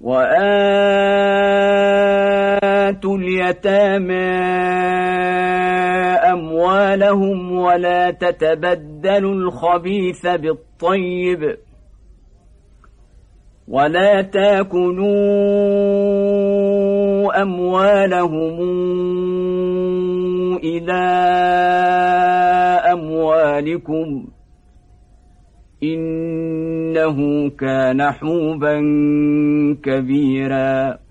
وآتوا اليتامى أموالهم ولا تتبدلوا الخبيث بالطيب ولا تاكلوا أموالهم إلى أموالكم إنه كان حوبا كبيراً.